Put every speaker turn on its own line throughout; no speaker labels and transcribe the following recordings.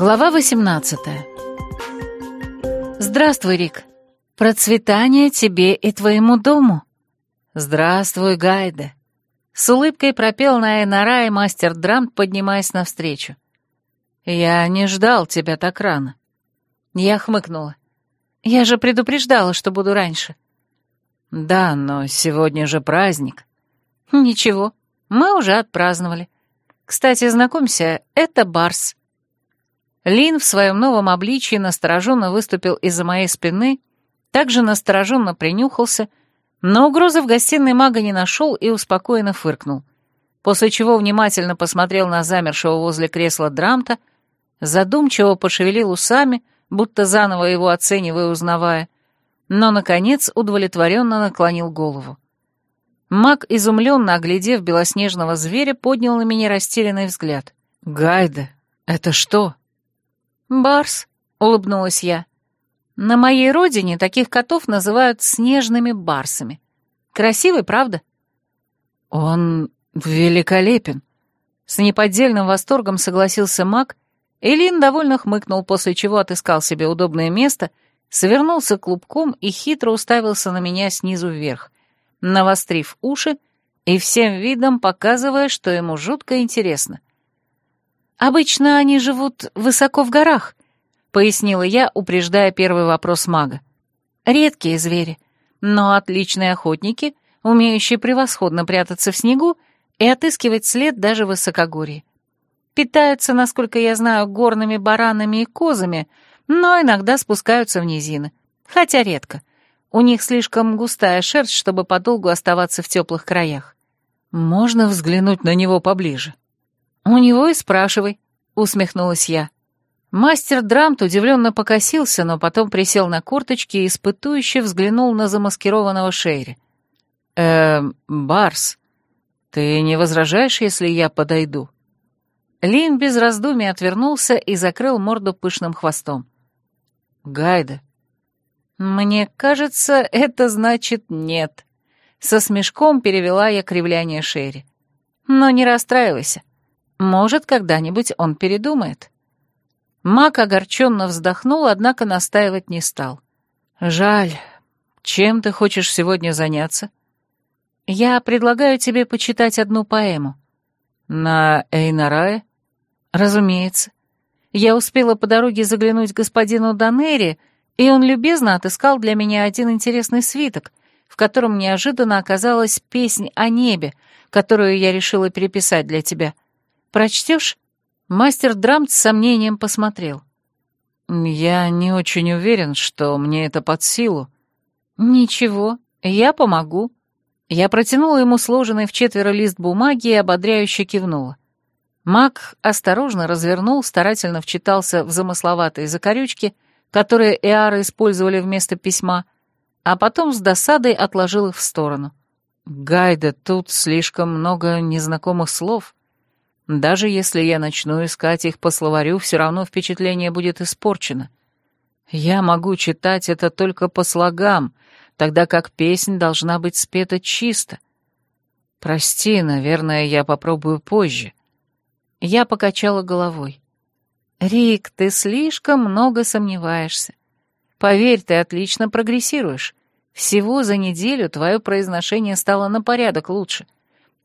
Глава 18 «Здравствуй, Рик. Процветание тебе и твоему дому». «Здравствуй, Гайде». С улыбкой пропел на Энарае мастер Драмт, поднимаясь навстречу. «Я не ждал тебя так рано». Я хмыкнула. «Я же предупреждала, что буду раньше». «Да, но сегодня же праздник». «Ничего, мы уже отпраздновали. Кстати, знакомься, это Барс». Лин в своем новом обличии настороженно выступил из-за моей спины, также настороженно принюхался, но угрозы в гостиной мага не нашел и успокоенно фыркнул, после чего внимательно посмотрел на замершего возле кресла Драмта, задумчиво пошевелил усами, будто заново его оценивая и узнавая, но, наконец, удовлетворенно наклонил голову. Маг, изумленно оглядев белоснежного зверя, поднял на меня растерянный взгляд. «Гайда, это что?» «Барс», — улыбнулась я. «На моей родине таких котов называют снежными барсами. Красивый, правда?»
«Он великолепен», — с неподдельным восторгом согласился маг, и Лин довольно хмыкнул, после чего отыскал себе удобное место, свернулся клубком и хитро уставился на меня снизу вверх, навострив уши и всем видом показывая, что ему жутко интересно.
«Обычно они живут высоко в горах», — пояснила я, упреждая первый вопрос мага. «Редкие звери, но отличные охотники, умеющие превосходно прятаться в снегу и отыскивать след даже в высокогорье. Питаются, насколько я знаю, горными баранами и козами, но иногда спускаются в низины, хотя редко. У них слишком густая шерсть, чтобы подолгу оставаться в теплых краях.
Можно взглянуть на него поближе?»
«У него и спрашивай», — усмехнулась я. Мастер Драмт удивленно покосился, но потом присел на курточки и испытующе взглянул на замаскированного Шейри.
«Эм, Барс, ты не возражаешь, если я подойду?»
Лин без раздумий отвернулся и закрыл морду пышным хвостом.
«Гайда».
«Мне кажется, это значит нет». Со смешком перевела я кривляние Шерри. «Но не расстраивайся. Может, когда-нибудь он передумает. Мак огорченно вздохнул, однако настаивать не стал.
«Жаль. Чем ты хочешь сегодня заняться?»
«Я предлагаю тебе почитать одну поэму».
«На Эйнарае?»
«Разумеется. Я успела по дороге заглянуть господину Данери, и он любезно отыскал для меня один интересный свиток, в котором неожиданно оказалась песнь о небе, которую я решила переписать для тебя». Прочтешь?» Мастер Драмт с сомнением посмотрел.
«Я не очень уверен, что мне это под силу».
«Ничего, я помогу». Я протянула ему сложенный в четверо лист бумаги и ободряюще кивнула. Маг осторожно развернул, старательно вчитался в замысловатые закорючки, которые Эары использовали вместо письма, а потом с досадой отложил их в сторону.
«Гайда, тут слишком много незнакомых слов. Даже если я начну искать их по словарю, все равно впечатление будет испорчено. Я могу читать это только по слогам, тогда как песнь должна быть спета чисто. Прости, наверное, я попробую позже.
Я покачала головой. «Рик, ты слишком много сомневаешься. Поверь, ты отлично прогрессируешь. Всего за неделю твое произношение стало на порядок лучше.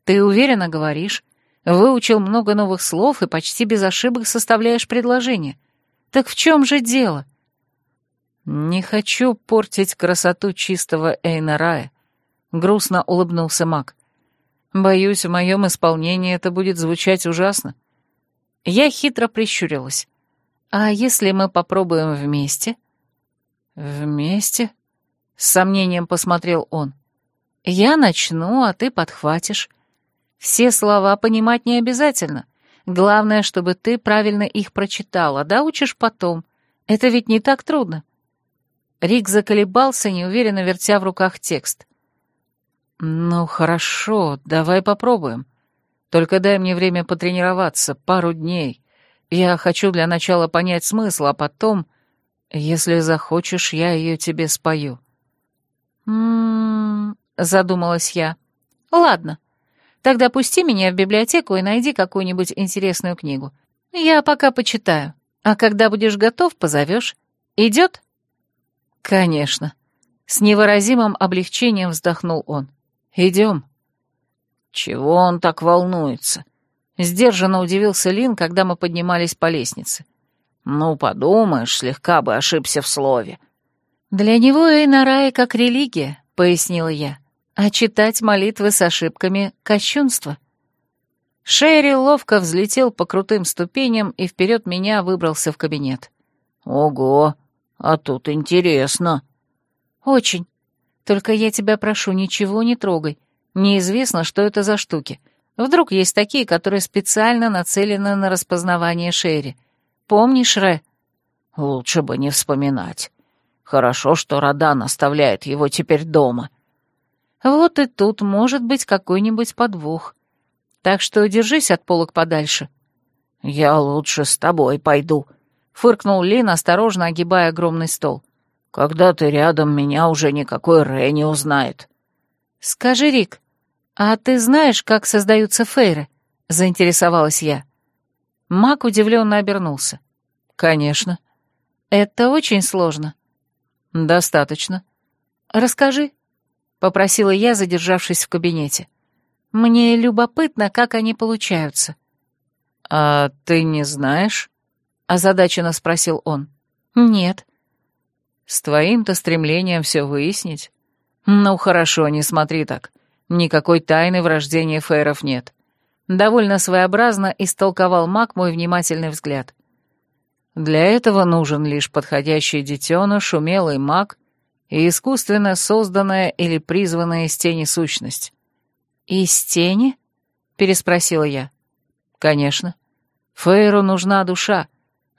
Ты уверенно говоришь, Выучил много новых слов и почти без ошибок составляешь предложение. Так в чем же дело?
Не хочу портить красоту чистого Эйнарая, грустно улыбнулся маг. Боюсь, в моем исполнении это будет звучать ужасно.
Я хитро прищурилась. А если мы попробуем вместе?
Вместе?
С сомнением посмотрел он. Я начну, а ты подхватишь. Все слова понимать не обязательно. Главное, чтобы ты правильно их прочитала, да учишь потом. Это ведь не так трудно. Рик заколебался, неуверенно вертя в руках текст.
«Ну, хорошо, давай попробуем. Только дай мне время потренироваться, пару дней. Я хочу для начала понять смысл, а потом, если захочешь, я ее тебе спою».
«М-м-м», задумалась я. «Ладно, Тогда пусти меня в библиотеку и найди какую-нибудь интересную книгу. Я пока почитаю. А когда будешь готов, позовешь. Идет?
Конечно. С невыразимым облегчением вздохнул он. Идем. Чего он так волнуется? Сдержанно удивился Лин, когда мы поднимались по лестнице. Ну, подумаешь, слегка бы ошибся в слове.
Для него Эйнарай как религия, пояснила я, а читать молитвы с ошибками — кощунство. Шерри ловко взлетел по крутым ступеням и вперед меня выбрался в кабинет.
«Ого, а тут интересно».
«Очень. Только я тебя прошу, ничего не трогай. Неизвестно, что это за штуки. Вдруг есть такие, которые специально нацелены на распознавание Шерри. Помнишь, Ре?»
«Лучше бы не вспоминать. Хорошо, что Радан оставляет его теперь дома».
«Вот и тут может быть какой-нибудь подвох. Так что держись от полок подальше».
«Я лучше с тобой пойду», — фыркнул Лин, осторожно огибая огромный стол. «Когда ты рядом, меня уже никакой Рэ не узнает».
«Скажи, Рик, а ты знаешь, как создаются фейры?» — заинтересовалась я. Мак удивленно обернулся.
«Конечно».
«Это очень сложно».
«Достаточно».
«Расскажи», — попросила я, задержавшись в кабинете. «Мне любопытно, как они получаются».
«А ты не знаешь?» — озадаченно спросил он.
«Нет».
«С твоим-то стремлением все выяснить? Ну хорошо, не смотри так. Никакой тайны в рождении фейров нет. Довольно своеобразно истолковал маг мой внимательный взгляд. Для этого нужен лишь подходящий детеныш, умелый маг и искусственно созданная или призванная из тени сущность.
«Из тени?» — переспросила я.
«Конечно. Фейру нужна душа,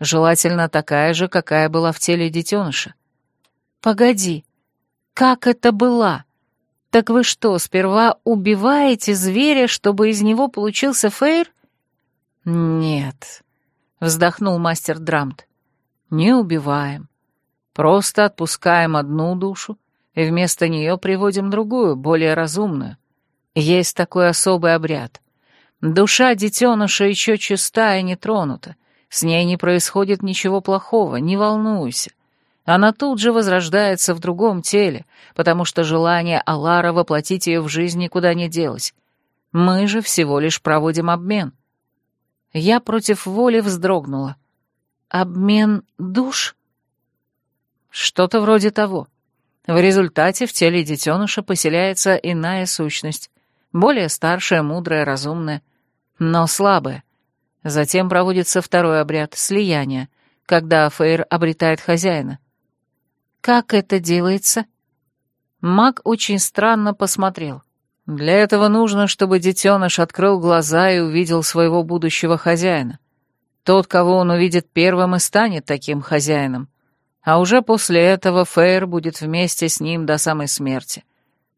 желательно такая же, какая была в теле детеныша».
«Погоди, как это была? Так вы что, сперва убиваете зверя, чтобы из него получился Фейр?»
«Нет», — вздохнул мастер Драмт. «Не убиваем. Просто отпускаем одну душу и вместо нее приводим другую, более разумную. Есть такой особый обряд. Душа детеныша еще чиста и не тронута. С ней не происходит ничего плохого, не волнуйся. Она тут же возрождается в другом теле, потому что желание Алара воплотить ее в жизнь никуда не делось. Мы же всего лишь проводим обмен. Я против воли вздрогнула. Обмен душ? Что-то вроде того. В результате в теле детеныша поселяется иная сущность, более старшая, мудрая, разумная, но слабая. Затем проводится второй обряд — слияния, когда Фейр обретает хозяина.
Как это делается?
Маг очень странно посмотрел. Для этого нужно, чтобы детеныш открыл глаза и увидел своего будущего хозяина. Тот, кого он увидит первым, и станет таким хозяином. А уже после этого Фейр будет вместе с ним до самой смерти.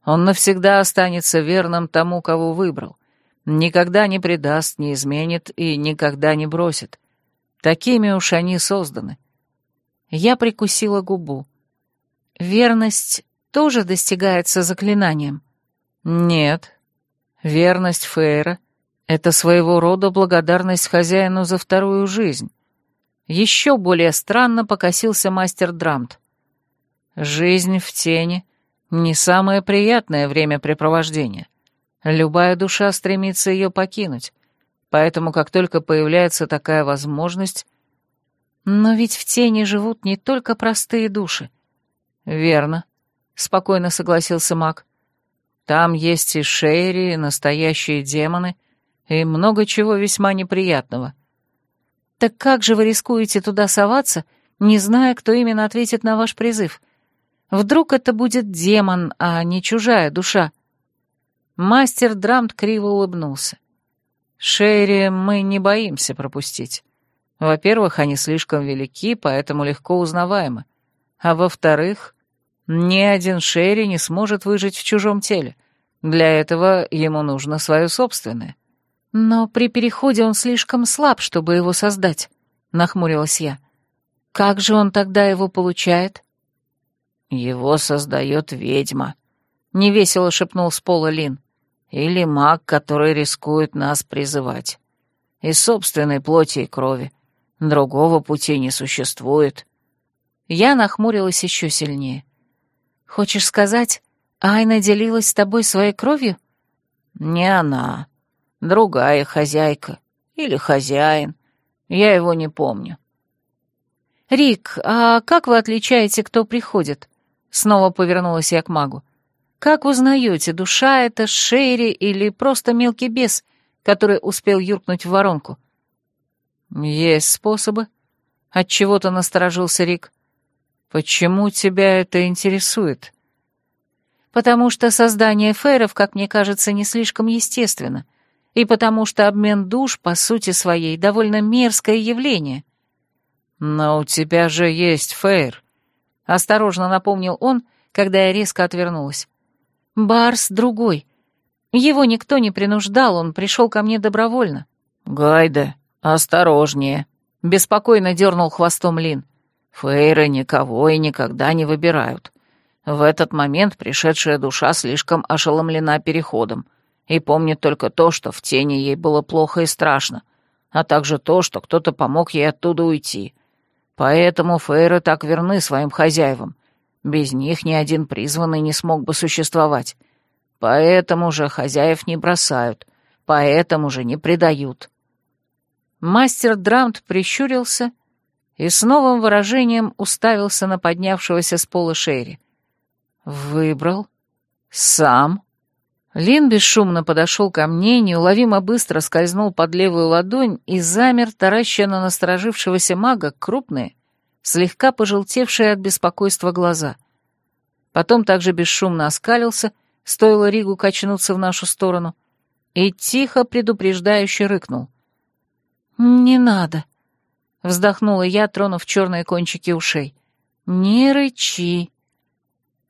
Он навсегда останется верным тому, кого выбрал. Никогда не предаст, не изменит и никогда не бросит. Такими уж они созданы. Я прикусила губу. Верность тоже достигается заклинанием? Нет. Верность Фейра — это своего рода благодарность хозяину за вторую жизнь. Еще более странно покосился мастер Драмт. Жизнь в тени — не самое приятное времяпрепровождение. Любая душа стремится ее покинуть, поэтому как только появляется такая возможность... Но ведь в тени живут не только простые души. Верно, спокойно согласился маг. Там есть и шейри, и настоящие демоны, и много чего весьма неприятного.
Так как же вы рискуете туда соваться, не зная, кто именно ответит на ваш призыв? Вдруг это будет демон, а не чужая душа?»
Мастер Драмт криво улыбнулся. «Шерри мы не боимся пропустить. Во-первых, они слишком велики, поэтому легко узнаваемы. А во-вторых, ни один Шерри не сможет выжить в чужом теле. Для этого ему нужно свое собственное».
«Но при переходе он слишком слаб, чтобы его создать», — нахмурилась я. «Как же он тогда его получает?»
«Его создает ведьма», — невесело шепнул с пола Лин. «Или маг, который рискует нас призывать. Из собственной плоти и крови. Другого пути не существует.
Я нахмурилась еще сильнее. Хочешь сказать, Айна делилась с тобой своей кровью?
Не она. Другая хозяйка. Или хозяин. Я его не помню.
«Рик, а как вы отличаете, кто приходит?» Снова повернулась я к магу. «Как узнаете, душа это Шейри или просто мелкий бес, который успел юркнуть в воронку?»
«Есть способы», — отчего-то насторожился Рик. «Почему тебя это интересует?»
«Потому что создание фейров, как мне кажется, не слишком естественно, и потому что обмен душ, по сути своей, довольно мерзкое явление».
«Но у тебя же есть фейр», — осторожно напомнил он, когда я резко отвернулась.
«Барс другой. Его никто не принуждал, он пришел ко мне добровольно».
«Гайда, осторожнее», — беспокойно дернул хвостом Лин. «Фейры никого и никогда не выбирают. В этот момент пришедшая душа слишком ошеломлена переходом и помнит только то, что в тени ей было плохо и страшно, а также то, что кто-то помог ей оттуда уйти. Поэтому фейры так верны своим хозяевам. Без них ни один призванный не смог бы существовать. Поэтому же хозяев не бросают, поэтому же не предают.
Мастер Драмт прищурился и с новым выражением уставился на поднявшегося с пола Шерри.
«Выбрал? Сам?»
Лин бесшумно подошел ко мне, неуловимо быстро скользнул под левую ладонь и замер, тараща на насторожившегося мага крупные, слегка пожелтевшие от беспокойства глаза. Потом также бесшумно оскалился, стоило Ригу качнуться в нашу сторону, и тихо предупреждающе рыкнул. «Не надо», — вздохнула я, тронув черные кончики ушей. «Не рычи».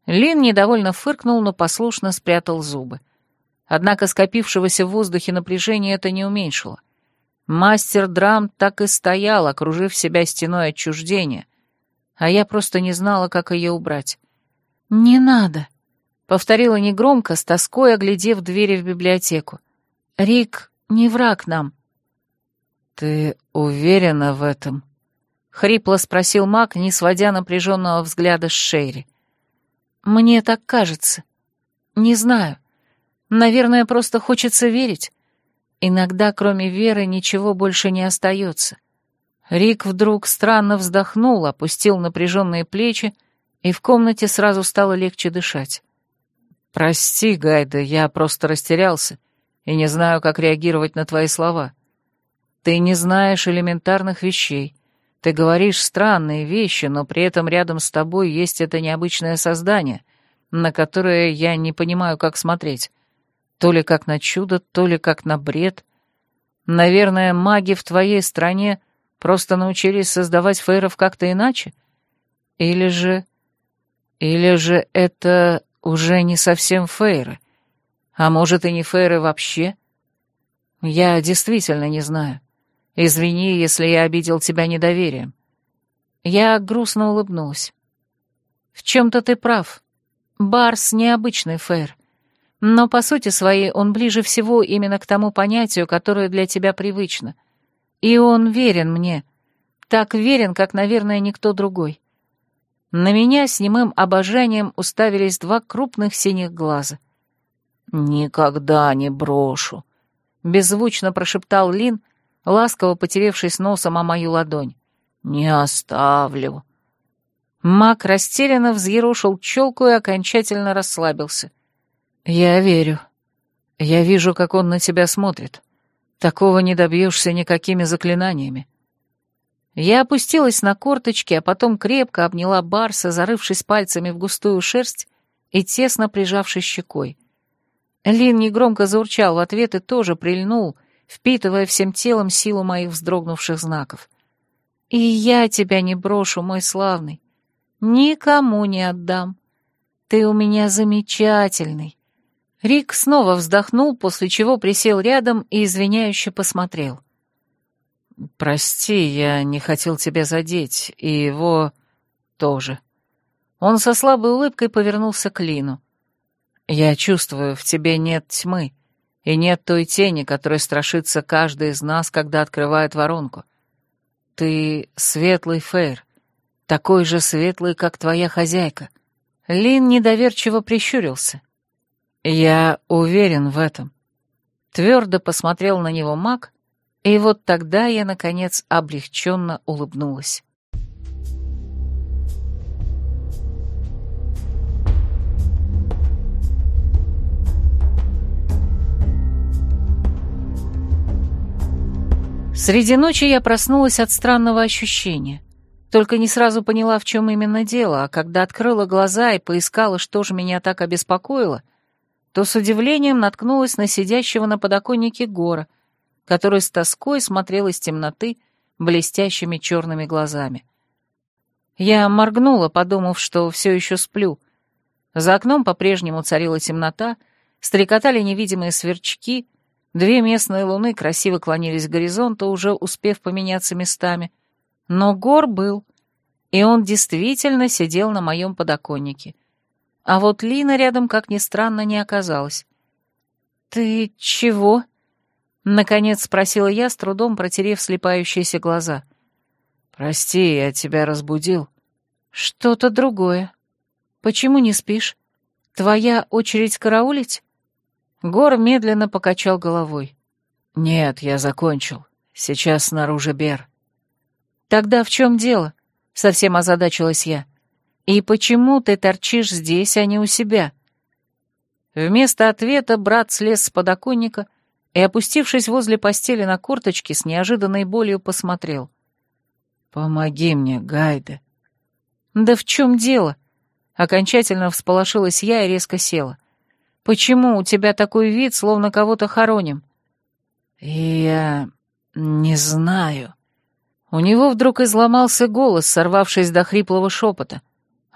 Лин недовольно фыркнул, но послушно спрятал зубы. Однако скопившегося в воздухе напряжения это не уменьшило. Мастер драм так и стоял, окружив себя стеной отчуждения, а я просто не знала, как ее убрать. «Не надо», — повторила негромко, с тоской оглядев двери в библиотеку. «Рик не враг нам».
«Ты уверена в этом?» — хрипло спросил маг, не сводя напряженного взгляда с Шейри.
«Мне так кажется. Не знаю. Наверное, просто хочется верить. Иногда, кроме веры, ничего больше не остается. Рик вдруг странно вздохнул, опустил напряженные плечи, и в комнате сразу стало легче дышать.
«Прости, Гайда, я просто растерялся и не знаю, как реагировать на твои слова. Ты не знаешь элементарных вещей. Ты говоришь странные вещи, но при этом рядом с тобой есть это необычное создание, на которое я не понимаю, как смотреть. То ли как на чудо, то ли как на бред. Наверное, маги в твоей стране просто научились создавать фейров как-то иначе? Или же... Или же это уже не совсем фейры? А может, и не фейры вообще? Я действительно не знаю. Извини, если я обидел тебя недоверием.
Я грустно улыбнулась. В чем-то ты прав. Барс — необычный фейр. Но по сути своей он ближе всего именно к тому понятию, которое для тебя привычно. И он верен мне. Так верен, как, наверное, никто другой. На меня с немым обожанием уставились два крупных синих глаза.
«Никогда не брошу», — беззвучно прошептал Лин, ласково потеревшись носом о мою ладонь. «Не оставлю».
Мак растерянно взъерошил челку и окончательно расслабился.
«Я верю. Я вижу, как он на тебя смотрит. Такого не добьешься никакими заклинаниями».
Я опустилась на корточки, а потом крепко обняла Барса, зарывшись пальцами в густую шерсть и тесно прижавшись щекой. Лин негромко заурчал в ответ и тоже прильнул, впитывая всем телом силу моих вздрогнувших знаков. «И я тебя не брошу, мой славный. Никому не отдам. Ты у меня замечательный. Рик снова вздохнул, после чего присел рядом и извиняюще посмотрел.
«Прости, я не хотел тебя задеть, и его тоже».
Он со слабой улыбкой повернулся к Лину.
«Я чувствую, в тебе нет тьмы, и нет той тени, которой страшится каждый из нас, когда открывает воронку. ты светлый Фейр, такой же светлый, как твоя хозяйка». Лин недоверчиво прищурился. «Я уверен в этом». Твердо посмотрел на него маг, и вот тогда я, наконец, облегченно улыбнулась. Среди ночи я проснулась от странного ощущения. Только не сразу поняла, в чем именно дело, а когда открыла глаза и поискала, что же меня так обеспокоило, то с удивлением наткнулась на сидящего на подоконнике гора, который с тоской смотрел из темноты блестящими черными глазами. Я моргнула, подумав, что все еще сплю. За окном по-прежнему царила темнота, стрекотали невидимые сверчки, две местные луны красиво клонились к горизонту, уже успев поменяться местами. Но гор был, и он действительно сидел на моем подоконнике. А вот Лина рядом, как ни странно, не оказалась. «Ты чего?» Наконец спросила я, с трудом протерев слепающиеся глаза. «Прости, я тебя разбудил». «Что-то другое. Почему не спишь? Твоя очередь караулить?» Гор медленно покачал головой. «Нет, я закончил. Сейчас снаружи Бер». «Тогда в чем дело?» — совсем озадачилась я. «И почему ты торчишь здесь, а не у себя?» Вместо ответа брат слез с подоконника и, опустившись возле постели на корточки, с неожиданной болью посмотрел. «Помоги мне, Гайде». «Да в чем дело?» Окончательно всполошилась я и резко села. «Почему у тебя такой вид, словно кого-то хороним?» «Я не знаю». У него вдруг изломался голос, сорвавшись до хриплого шепота,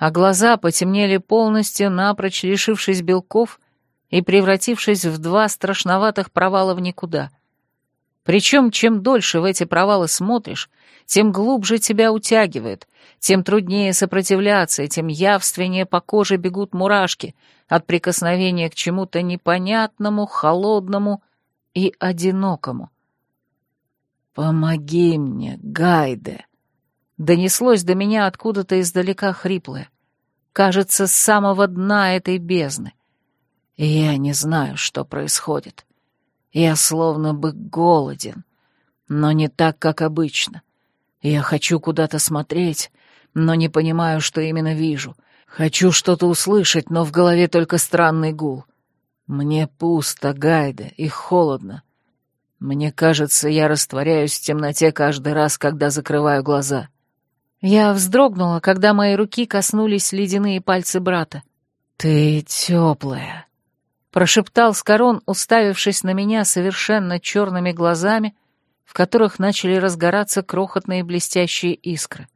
а глаза потемнели полностью, напрочь лишившись белков и превратившись в два страшноватых провала в никуда. Причем, чем дольше в эти провалы смотришь, тем глубже тебя утягивает, тем труднее сопротивляться, тем явственнее по коже бегут мурашки от прикосновения к чему-то непонятному, холодному и одинокому. «Помоги мне, Гайде!» Донеслось до меня откуда-то издалека хриплое. Кажется, с самого дна этой бездны. И я не знаю, что происходит. Я словно бы голоден, но не так, как обычно. Я хочу куда-то смотреть, но не понимаю, что именно вижу. Хочу что-то услышать, но в голове только странный гул. Мне пусто, Гайда, и холодно. Мне кажется, я растворяюсь в темноте каждый раз, когда закрываю глаза. Я вздрогнула, когда мои руки коснулись ледяные пальцы брата. «Ты теплая», прошептал Скорон, уставившись на меня совершенно черными глазами, в которых начали разгораться крохотные блестящие искры.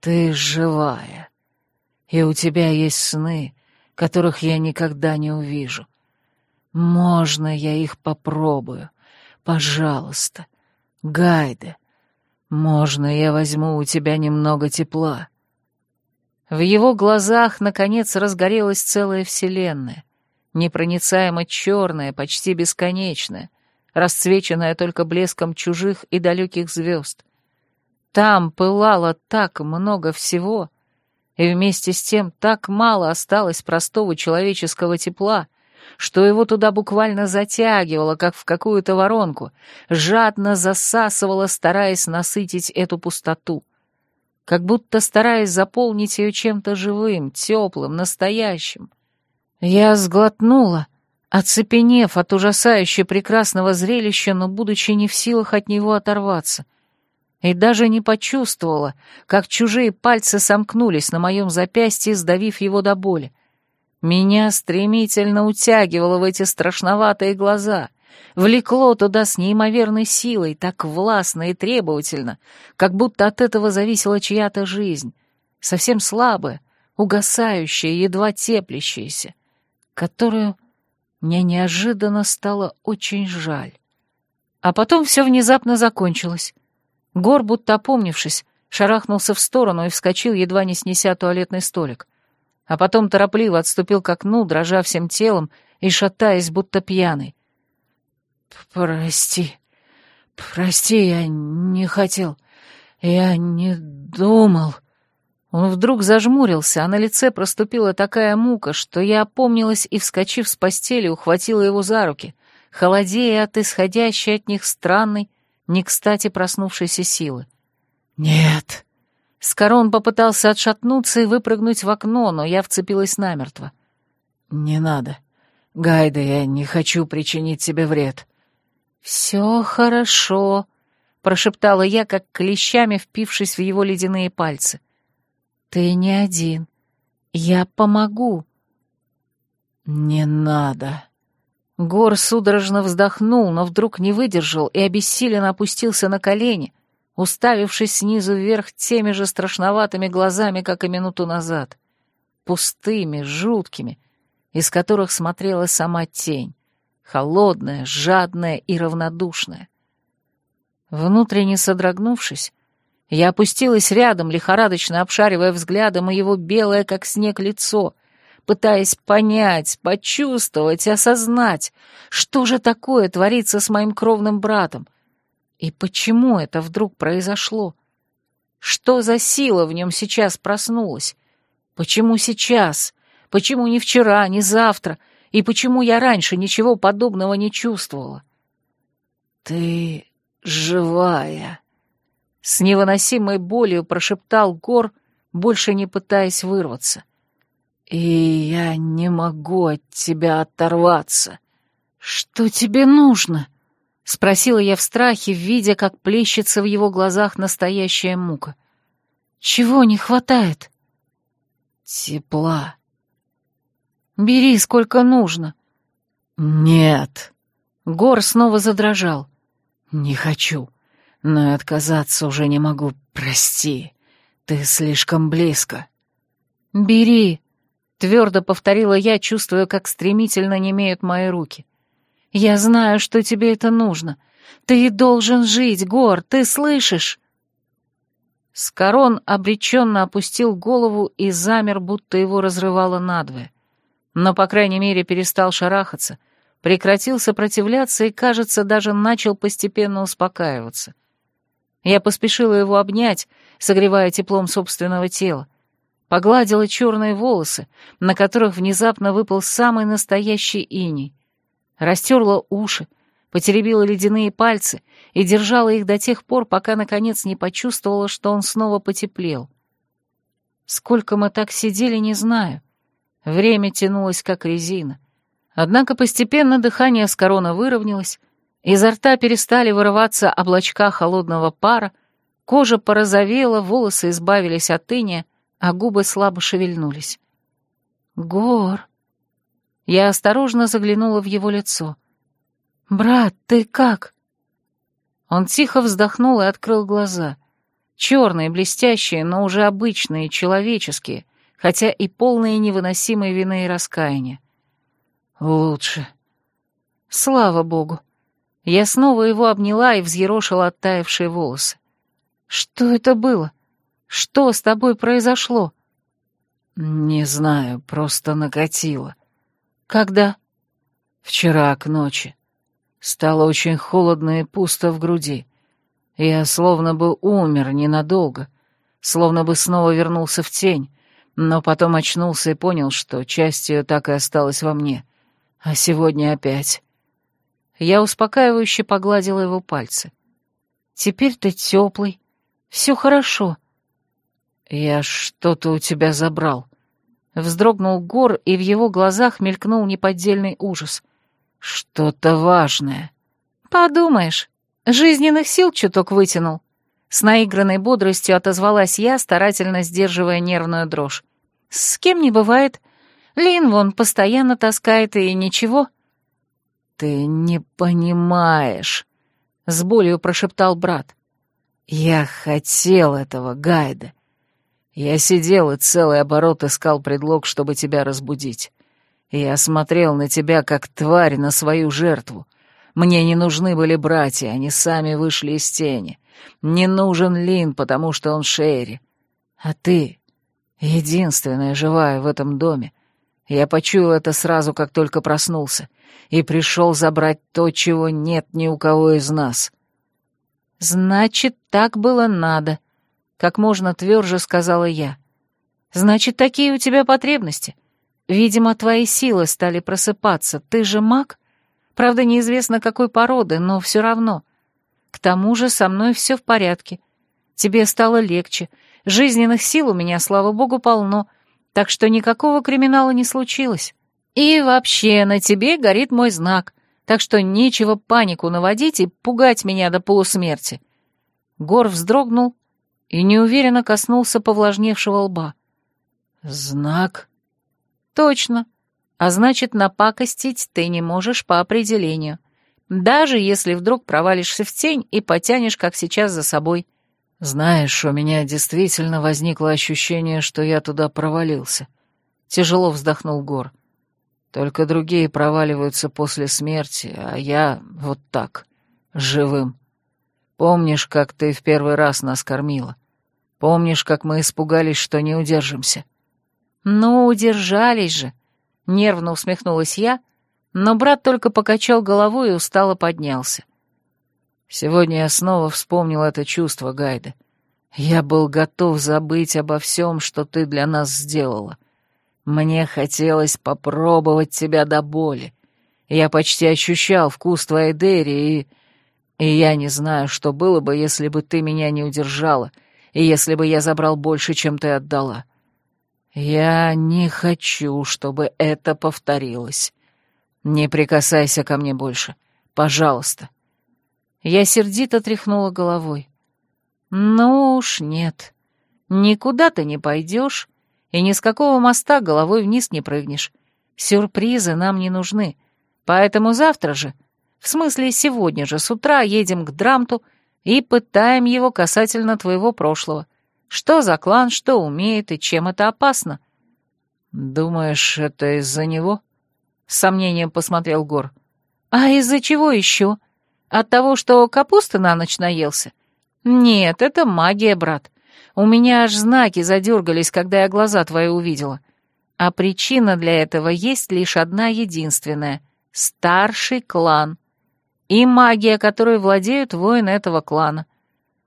«Ты живая, и у тебя есть сны, которых я никогда не увижу. Можно я их попробую? Пожалуйста, Гайде, можно я возьму у тебя немного тепла?» В его глазах, наконец, разгорелась целая вселенная непроницаемо черная, почти бесконечная, расцвеченная только блеском чужих и далеких звезд. Там пылало так много всего, и вместе с тем так мало осталось простого человеческого тепла, что его туда буквально затягивало, как в какую-то воронку, жадно засасывало, стараясь насытить эту пустоту. Как будто стараясь заполнить ее чем-то живым, теплым, настоящим — я сглотнула, оцепенев от ужасающе прекрасного зрелища, но будучи не в силах от него оторваться. И даже не почувствовала, как чужие пальцы сомкнулись на моем запястье, сдавив его до боли. Меня стремительно утягивало в эти страшноватые глаза, влекло туда с неимоверной силой, так властно и требовательно, как будто от этого зависела чья-то жизнь, совсем слабая, угасающая, едва теплящаяся которую мне неожиданно стало очень жаль. А потом все внезапно закончилось. Гор, будто опомнившись, шарахнулся в сторону и вскочил, едва не снеся туалетный столик. А потом торопливо отступил к окну, дрожа всем телом и шатаясь, будто пьяный. «Прости, прости, я не хотел. «Я не думал...» Он вдруг зажмурился, а на лице проступила такая мука, что я опомнилась и, вскочив с постели, ухватила его за руки, холодея от исходящей от них странной, не кстати проснувшейся силы. «Нет!» Скорон попытался отшатнуться и выпрыгнуть в окно, но я вцепилась намертво. «Не надо. Гайда, я не хочу причинить тебе вред». «Все хорошо», — прошептала я, как клещами впившись в его ледяные пальцы. «Ты не один. Я помогу». «Не надо». Гор судорожно вздохнул, но вдруг не выдержал и обессиленно опустился на колени, уставившись снизу вверх теми же страшноватыми глазами, как и минуту назад. Пустыми, жуткими, из которых смотрела сама тень, холодная, жадная и равнодушная. Внутренне содрогнувшись, я опустилась рядом, лихорадочно обшаривая взглядом его белое, как снег, лицо, пытаясь понять, почувствовать, осознать, что же такое творится с моим кровным братом, и почему это вдруг произошло. Что за сила в нем сейчас проснулась? Почему сейчас? Почему не вчера, не завтра? И почему я раньше ничего подобного не чувствовала? «Ты живая!» С невыносимой болью прошептал Гор, больше не пытаясь вырваться. «И я не могу от тебя оторваться. Что тебе нужно?» — спросила я в страхе, видя, как плещется в его глазах настоящая мука. «Чего не хватает?» «Тепла», Бери сколько нужно». «Нет». Гор снова задрожал. «Не хочу, но и отказаться уже не могу. Прости, ты слишком близко». «Бери», — твердо повторила я, чувствуя, как стремительно немеют мои руки. «Я знаю, что тебе это нужно. Ты должен жить, Гор, ты слышишь?» Скорон обреченно опустил голову и замер, будто его разрывало надвое но, по крайней мере, перестал шарахаться, прекратил сопротивляться и, кажется, даже начал постепенно успокаиваться. Я поспешила его обнять, согревая теплом собственного тела, погладила черные волосы, на которых внезапно выпал самый настоящий иней, растерла уши, потеребила ледяные пальцы и держала их до тех пор, пока, наконец, не почувствовала, что он снова потеплел. Сколько мы так сидели, не знаю — Время тянулось, как резина. Однако постепенно дыхание с корона выровнялось, изо рта перестали вырываться облачка холодного пара, кожа порозовела, волосы избавились от иния, а губы слабо шевельнулись. «Гор!» Я осторожно заглянула в его лицо. «Брат, ты как?» Он тихо вздохнул и открыл глаза. Черные, блестящие, но уже обычные, человеческие, хотя и полные невыносимой вины и раскаяния. Лучше. Слава богу. Я снова его обняла и взъерошила оттаившие волосы. Что это было? Что с тобой произошло? Не знаю, просто накатило. Когда? Вчера к ночи. Стало очень холодно и пусто в груди. Я словно бы умер ненадолго, словно бы снова вернулся в тень, но потом очнулся и понял, что часть ее так и осталась во мне. А сегодня опять. Я успокаивающе погладила его пальцы. «Теперь ты теплый. Все хорошо». «Я что-то у тебя забрал». Вздрогнул Гор, и в его глазах мелькнул неподдельный ужас. «Что-то важное». «Подумаешь, жизненных сил чуток вытянул», с наигранной бодростью отозвалась я, старательно сдерживая нервную дрожь. «С кем не бывает. Лин вон постоянно таскает, и ничего». «Ты не понимаешь», — с болью прошептал брат. «Я хотел этого, Гайда. Я сидел и целый оборот искал предлог, чтобы тебя разбудить. Я смотрел на тебя, как тварь, на свою жертву. Мне не нужны были братья, они сами вышли из тени. Не нужен Лин, потому что он Шерри. А ты — единственная живая в этом доме. Я почуял это сразу, как только проснулся, и пришел забрать то, чего нет ни у кого из нас. Значит, так было надо,
как можно тверже сказала я. Значит, такие у тебя потребности. Видимо, твои силы стали просыпаться. Ты же маг? Правда, неизвестно какой породы, но все равно. К тому же со мной все в порядке. Тебе стало легче. Жизненных сил у меня, слава богу, полно, так что никакого криминала не случилось. И вообще, на тебе горит мой знак, так что нечего панику наводить и пугать меня до полусмерти». Гор вздрогнул и неуверенно коснулся повлажневшего лба.
«Знак?»
«Точно. А значит, напакостить ты не можешь по определению, даже если вдруг провалишься в тень и потянешь, как сейчас, за собой».
«Знаешь, у меня действительно возникло ощущение, что я туда провалился». Тяжело вздохнул Гор. Только другие проваливаются после смерти, а я вот так, живым. Помнишь, как ты в первый раз нас кормила? Помнишь, как мы испугались, что не удержимся?»
«Ну, удержались же!» — нервно усмехнулась я, но брат только покачал головой и устало поднялся.
Сегодня я снова вспомнил это чувство, Гайда. Я был готов забыть обо всем, что ты для нас сделала. Мне хотелось попробовать тебя до боли. Я почти ощущал вкус твоей Дерри, и... И я не знаю, что было бы, если бы ты меня не удержала, если бы я забрал больше, чем ты отдала. Я не хочу, чтобы это повторилось. Не прикасайся ко мне больше. Пожалуйста.
Я сердито тряхнула головой. Ну уж нет. Никуда ты не пойдешь, и ни с какого моста головой вниз не прыгнешь. Сюрпризы нам не нужны. Поэтому завтра же, в смысле сегодня же, с утра едем к Драмту и пытаем его касательно твоего прошлого. Что за клан, что умеет и чем это опасно.
«Думаешь, это из-за него?» — с сомнением посмотрел Гор.
«А из-за чего еще? От того, что капусты на ночь наелся? Нет, это магия, брат. У меня аж знаки задергались, когда я глаза твои увидела. А причина для этого есть лишь одна единственная — старший клан. И магия, которой владеют воины этого клана.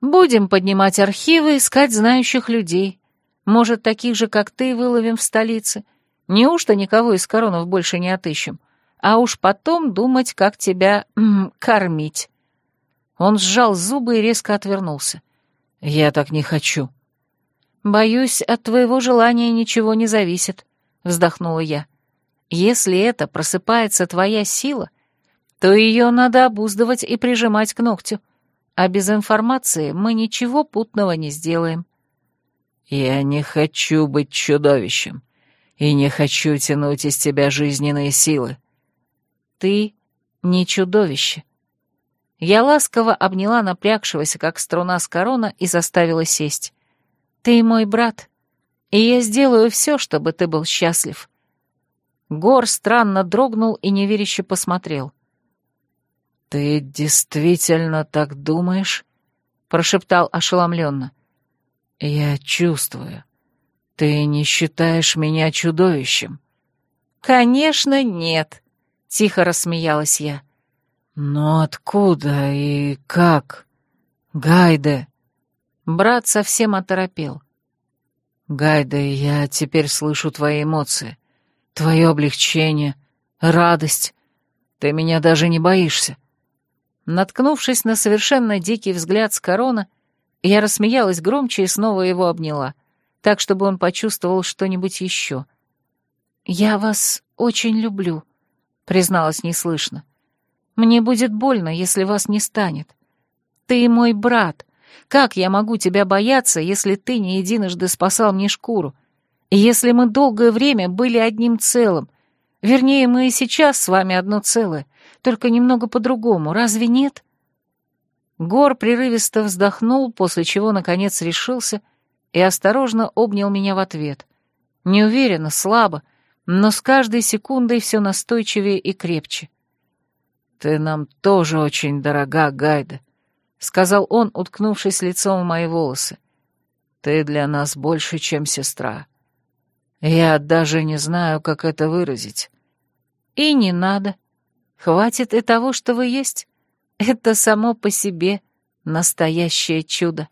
Будем поднимать архивы, искать знающих людей. Может, таких же, как ты, выловим в столице. Неужто никого из коронов больше не отыщем? А уж потом думать, как тебя м, кормить. Он сжал зубы и резко отвернулся.
«Я так не хочу»,
«Боюсь, от твоего желания ничего не зависит», — вздохнула я. «Если это просыпается твоя сила, то ее надо обуздывать и прижимать к ногтю, а без информации мы ничего путного не сделаем».
«Я не хочу быть чудовищем и не хочу тянуть из тебя жизненные силы».
«Ты не чудовище». Я ласково обняла напрягшегося, как струна с корона, и заставила сесть. Ты мой брат, и я сделаю все, чтобы ты был счастлив». Гор странно дрогнул и неверяще посмотрел.
«Ты действительно так думаешь?» — прошептал ошеломленно. «Я чувствую. Ты не считаешь меня чудовищем?»
«Конечно, нет», — тихо рассмеялась я.
«Но откуда и как? Гайде?»
Брат совсем оторопел.
«Гайда, я теперь слышу твои эмоции, твое облегчение, радость. Ты меня даже не боишься».
Наткнувшись на совершенно дикий взгляд с корона, я рассмеялась громче и снова его обняла, так, чтобы он почувствовал что-нибудь еще. «Я вас очень люблю», — призналась неслышно. «Мне будет больно, если вас не станет. Ты мой брат, как я могу тебя бояться, если ты не единожды спасал мне шкуру? Если мы долгое время были одним целым? Вернее, мы и сейчас с вами одно целое, только немного по-другому, разве нет?» Гор прерывисто вздохнул, после чего, наконец, решился и осторожно обнял меня в ответ. Неуверенно, слабо, но с каждой секундой все настойчивее и крепче.
«Ты нам тоже очень дорога, Гайда», — сказал он, уткнувшись лицом в мои волосы. «Ты для нас больше, чем сестра. Я даже не знаю, как это выразить».
«И не надо. Хватит и того, что вы есть. Это само по себе настоящее чудо».